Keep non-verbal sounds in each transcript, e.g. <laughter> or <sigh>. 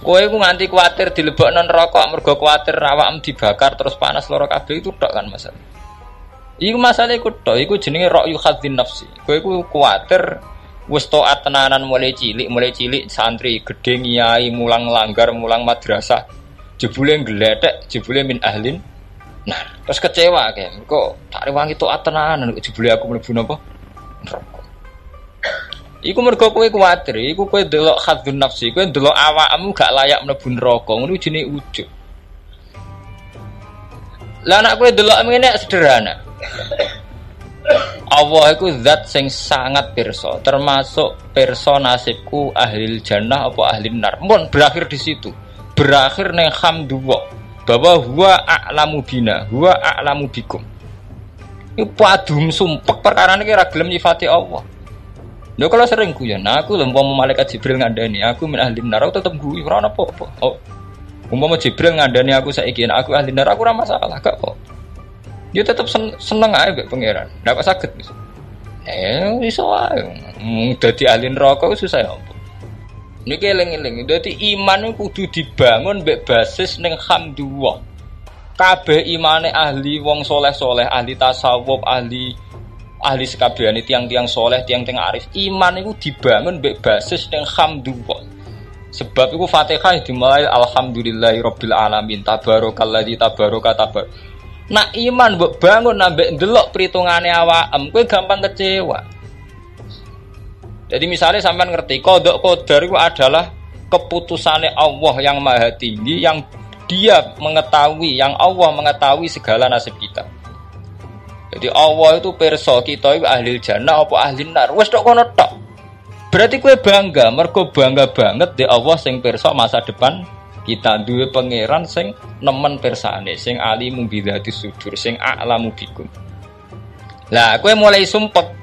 Kowe ku nganti kuatir dilebokno neraka mergo kuatir awakmu dibakar terus panas loro kabeh itu tok kan masalah. Iku masalah iku tok, iku jenenge ra'yu khadzin nafsi. Kowe ku kuatir wis taat tenanan mulai cilik, mulai cilik santri gedhe ngiyai mulang langgar, mulang madrasah. Jebule ngletek, jebule min ahlin. Nah, terus kecewa kayak, kok tak rewangi taat tenanan, jebule aku mlebu napa? Neraka. Iku mergo kowe kuwatir, iku kowe delok khadzun nafsi, kowe delok awakmu gak layak mlebu neraka, ngono jenenge ujug. Lah anak kowe delok ngene sederhana. Allah iku zat sing sangat pirsa, termasuk pirsa nasibku ahli jannah apa ahli nar. Mun berakhir di situ. Berakhir neng hamdulillah bahwa huwa a'lamu bina, huwa a'lamu bikum. Iku padum sumpek perkara ini kira gelem nyifati Allah. Lho kalau sering guyon, nah aku lempom malaikat Jibril ngandani, aku min ahli neraka tetep guyu ora apa-apa. Oh. Umpama Jibril ngandani aku saiki aku ahli neraka ora masalah, gak kok. Dia tetep sen seneng aja mbek pangeran. Ndak kok wis. Eh iso wae. Dadi ahli neraka susah ya. Niki eling-eling, dadi iman kudu dibangun mbek basis ning hamdulillah. Kabeh imane ahli wong soleh-soleh, ahli tasawuf, ahli ahli sekabian tiang-tiang soleh, tiang-tiang arif. Iman itu dibangun baik basis dengan hamdulillah. Sebab itu Fatihah dimulai alhamdulillahi rabbil alamin tabarakalladzi tabaraka tabar. Nak iman mbok bangun nambah ndelok perhitungane awakem, kowe gampang kecewa. Jadi misalnya sampai ngerti kodok kodar itu adalah keputusannya Allah yang maha tinggi yang dia mengetahui, yang Allah mengetahui segala nasib kita. Jadi Allah itu perso kita itu ahli jannah apa ahli nar. Wes tok kono tok. Berarti kue bangga, mergo bangga banget di Allah sing perso masa depan kita duwe pangeran sing nemen persane, sing alimu bidati sudur, sing a'lamu bikum. Lah, kue mulai sumpek.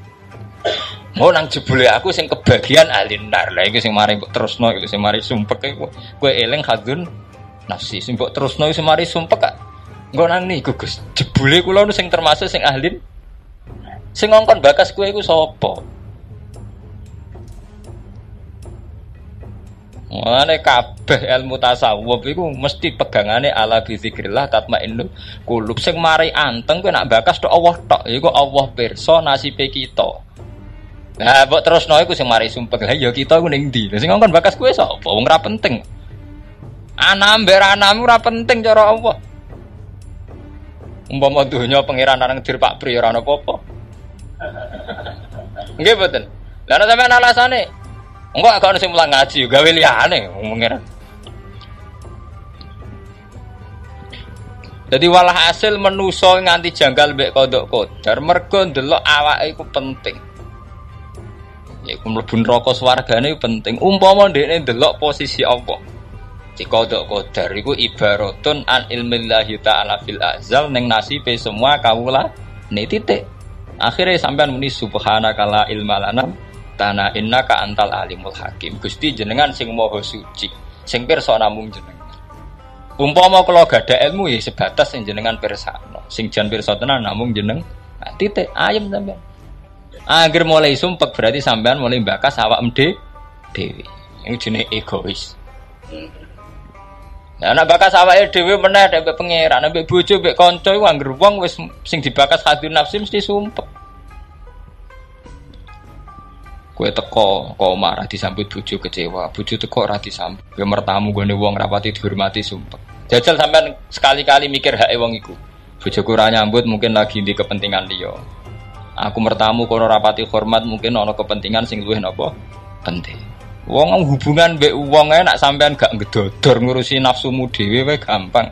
Mau nang jebule aku sing kebagian ahli nar. Lah iki sing mari terusno iki sing mari sumpek iku kowe eling hadun nafsi. Sing mbok terusno sing mari sumpek kak Engko nang niku Gus, jebule kula nu sing termasuk sing ahli. Sing ngongkon bakas kowe iku sapa? Mulane kabeh ilmu tasawuf iku mesti pegangane ala bizikrillah tatmainnul qulub. Sing mari anteng kowe nak bakas tok Allah tok. Iku Allah pirsa nasibe kita. Nah, mbok terusno iku sing mari sumpek. Lah ya kita ku ning ndi? Sing ngongkon bakas kowe sapa? Wong ora penting. Anam ber anam ora penting cara Allah. Umpama donya pangeran nang dir Pak Pri ora ana apa-apa. <laughs> Nggih mboten. Lah ana sampean alasane. Engko gak ono sing mulang ngaji, gawe liyane pangeran. Jadi walah hasil menuso nganti janggal mbek kodok kodar mergo ndelok awake iku penting. Iku mlebu neraka swargane penting. Umpama ndekne ndelok posisi Allah. Kodok kodar itu ibaratun an ilmillahi ta'ala fil azal neng nasibe semua kawula ini titik. Akhirnya sampean muni subhanaka la ilma lana tanah inna ka antal alimul hakim. Gusti jenengan sing moho suci sing pirsa namung jenengan umpama kalau gak ada ilmu ya sebatas sing jenengan pirsano sing jan pirsa tenan namung jeneng. Nah, titik ayam sampean agar mulai sumpek berarti sampean mulai bakas awak mde dewi ini jenis egois Nah, anak bakas awake dhewe meneh nek pangeran, nek bojo mek kanca iku wong wis sing dibakas hadun nafsi mesti sumpek. Kue teko kok marah disambut bojo kecewa, bojo teko ora disambut. Kowe mertamu gone wong rapati dihormati sumpek. Jajal sampean sekali-kali mikir hak wong iku. Bojoku ora nyambut mungkin lagi di kepentingan dia. Aku mertamu kono rapati hormat mungkin ana kepentingan sing luwih napa penting. Wong hubungan mbek wong ae nak sampean gak ngedodor ngurusi nafsumu dhewe wae gampang.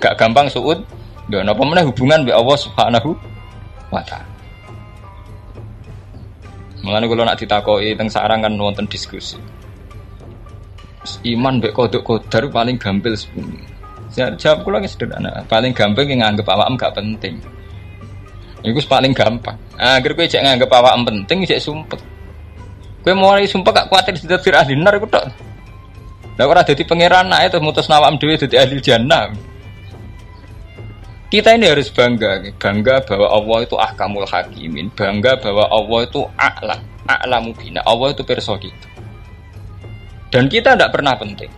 Gak gampang suud. Lho napa meneh hubungan mbek Allah Subhanahu wa taala. Mulane kula nak ditakoki teng sarang kan wonten diskusi. Iman mbek kodok kodar paling gampil sepundi. Jawab kula sederhana, paling gampang yang nganggep awakmu gak penting. Iku paling gampang. Agar kowe jek nganggep awakmu penting jek sumpet. Kowe mulai sumpah gak kuatir dadi ahli nar iku tok. Lah ora dadi pangeran ae terus mutus nawam dhewe dadi ahli jannah. Kita ini harus bangga, bangga bahwa Allah itu ahkamul hakimin, bangga bahwa Allah itu a'la, a'la mubina, Allah itu perso kita. Dan kita tidak pernah penting.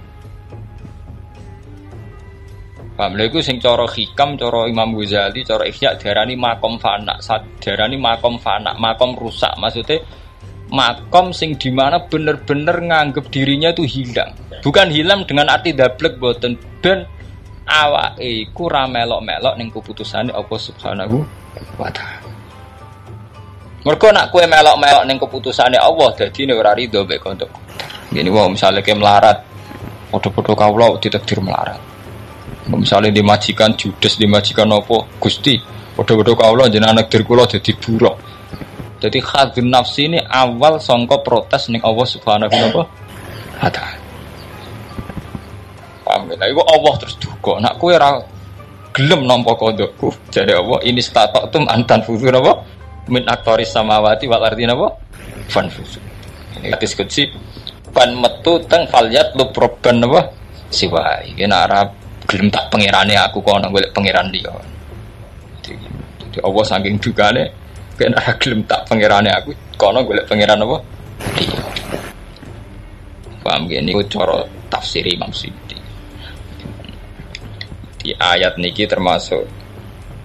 Paham lha iku sing cara hikam, cara Imam Ghazali, cara Ihya diarani makom fana, diarani makom fana, makom rusak. Maksudnya makom sing di mana bener-bener nganggep dirinya itu hilang. Bukan hilang dengan arti dablek boten ben awake iku ra melok-melok ning keputusane Allah Subhanahu wa taala. Mergo nak kue melok-melok ning keputusane Allah dadi ora rido mek untuk. Gini wong misalnya kayak melarat, foto-foto kawula ditakdir melarat. Misalnya dimajikan judes, dimajikan apa gusti, bodoh-bodoh kaulah jenengan anak kula jadi buruk. Jadi khadun nafsi ini awal songko protes nih Allah subhanahu wa ta'ala. Paham ya? Itu Allah terus duka. Nak kue ra gelem nampa kodokku. Jadi Allah ini statok tum antan fusu apa? Min aktoris samawati wal ardi apa? Fan fusu. Ini hadis kutsi. Pan metu teng falyat lu proban apa? Siwai. Ini Arab gelem tak pangerane aku kok ana golek pangeran dia. Jadi Allah saking dugane ben ora <laughs> gelem tak pangerane aku kono golek pangeran apa? Dia. Paham gini ku cara tafsir Imam Suyuti. Di ayat niki termasuk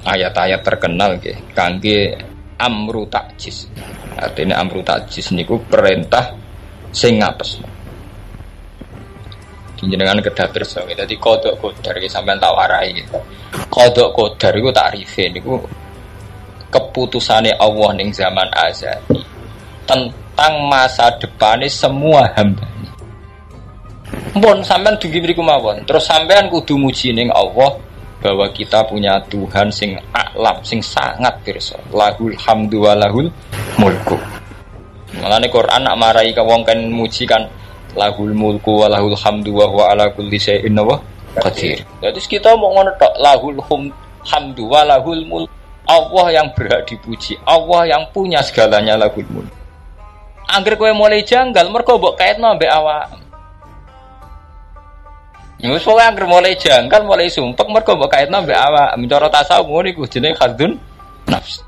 ayat-ayat terkenal nggih kangge amru takjis. Artinya amru takjis niku perintah sing ngapes jenengan kedah pirsa Jadi kodok kodar iki sampean tak warai gitu. Kodok kodar iku takrife niku keputusane Allah ning zaman azali tentang masa depannya semua hamba. Mpun sampean dugi mriku mawon. Terus sampean kudu muji ning Allah bahwa kita punya Tuhan sing alam, sing sangat pirsa. Lahul hamdu mulku. Malane Quran nak marai ka wong kan muji kan lahul mulku wa lahul hamdu wa huwa ala kulli syai'in wa qadir. Jadi kita mau ngono tok lahul hum hamdu wa lahul mulk. Allah yang berhak dipuji, Allah yang punya segalanya lahul mulk. Angger kowe mulai janggal mergo mbok kaitno mbek awak. Ya wis pokoke angger mulai janggal, mulai sumpek mergo mbok kaitno mbek awak. Mencara tasawuf ngono iku jenenge khadzun nafs.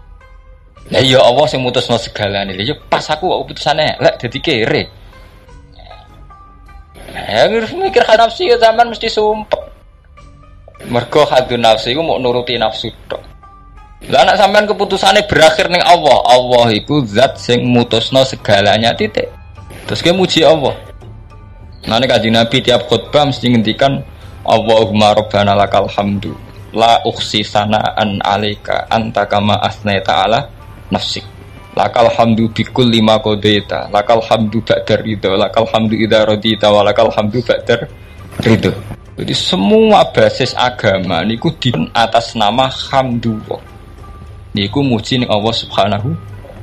Lah iya Allah sing mutusno segalane. Lha pas aku kok putusane lek dadi kere. Ya mikir nafsi ya zaman mesti sumpah. Mergo hadun nafsi itu mau nuruti nafsu tok. Lah anak sampean keputusannya berakhir ning Allah. Allah itu zat sing mutusno segalanya titik. Terus dia muji Allah. Nah ini kaji Nabi tiap khutbah mesti ngendikan Allahumma rabbana lakal hamdu la ukhsi sana'an alika anta kama asnaita ala nafsik lakal hamdu bikul lima kodeta lakal hamdu ba'dar ridho. Lakal hamdu idha rodita walakal hamdu ba'dar ridho. Jadi semua basis agama niku di atas nama hamdulillah niku muji ning Allah subhanahu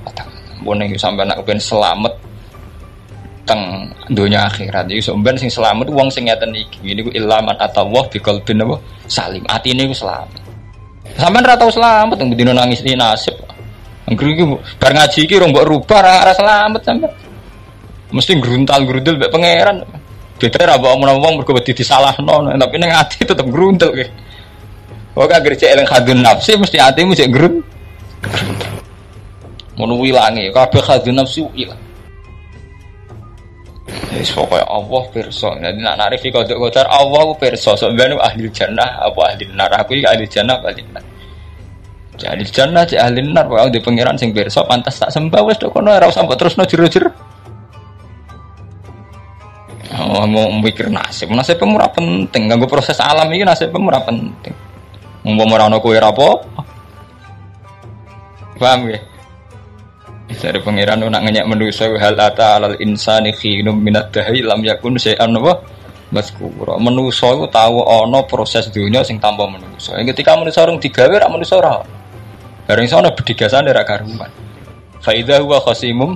wa ta'ala. Pun sampai nak ben selamat teng dunia akhirat. Jadi sampean sing selamat uang sing ngeten iki. Ini ku ilaman atawah bikal bin apa? Salim. Atine ku selamat. Sampean ra tau selamat teng dina nangis ini nasib Angger iki bar ngaji iki rong mbok rubah ora ora selamat sampe. Mesti gruntal-gruntul mbek pangeran. Beda ra mbok omong-omong mergo wedi disalahno, tapi ning ati tetep gruntul ki. Kok gak cek eling khadun nafsi mesti atimu cek grun. Ngono wilange kabeh khadun nafsi ilang. Wis pokoknya Allah pirsa. Jadi nak narif kodok kodar Allah pirsa. Sebenarnya ahli jannah apa ahli neraka. Aku ahli jannah ahli neraka. Jadi jannah cek ahli nar pokoke di pangeran sing pirsa pantas tak sembah wis tok kono ora usah mbok terusno jero-jero. Oh, mau mikir nasib, nasib ora penting, ganggu proses alam ini nasib ora penting. Mumpama ora ono kowe ora apa Paham ya? Dari pangeran nak ngenyek manusia hal ata alal insani khinum minat dahi lam yakun syai'an wa maskura. Manusa iku tahu ana proses dunia sing tanpa manusa. Ketika manusa orang digawe rak manusa ora. Bareng sono bedigasane ra karuan. Fa idza huwa khasimum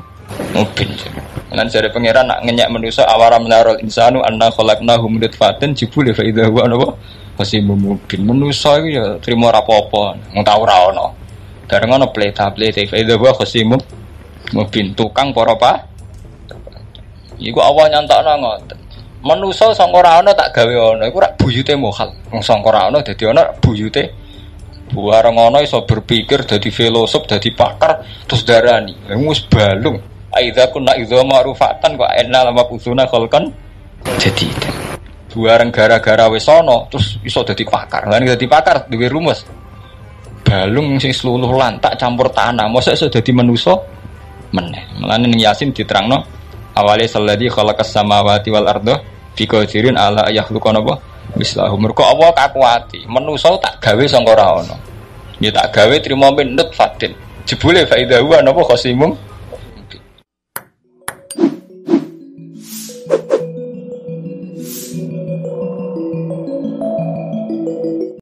mubin. Lan jare pangeran nak ngenyak manusa awara menarul insanu anna khalaqnahu min nutfatin jibul fa idza huwa napa khasimum mubin. Manusa iku ya trimo ra apa-apa, mung tau ora ono. Bareng ono pleta-pleta fa huwa khasimum mubin tukang para pa. Iku Allah nyantokno ngoten. Manusa sangka ora tak gawe ana iku rak buyute mohal. Wong sangka ora dadi ana buyute Buareng ngono iso berpikir dadi filosof, dadi pakar terus darani. Wis balung. Aidza kunna idza ma'rufatan kok enna lama usuna khalqan jadi Buareng gara-gara wis terus iso dadi pakar. Lah dadi pakar duwe rumus. Balung sing seluruh lantak campur tanah, mosok iso dadi manusa meneh. Mulane ning Yasin diterangno awale salladzi khalaqas samawati wal arda fi qadirin ala yakhluqa napa mislahu mergo Allah kakuati manusa tak gawe sangka ora ana ya tak gawe trimo min nutfatin jebule fa idza huwa napa khasimum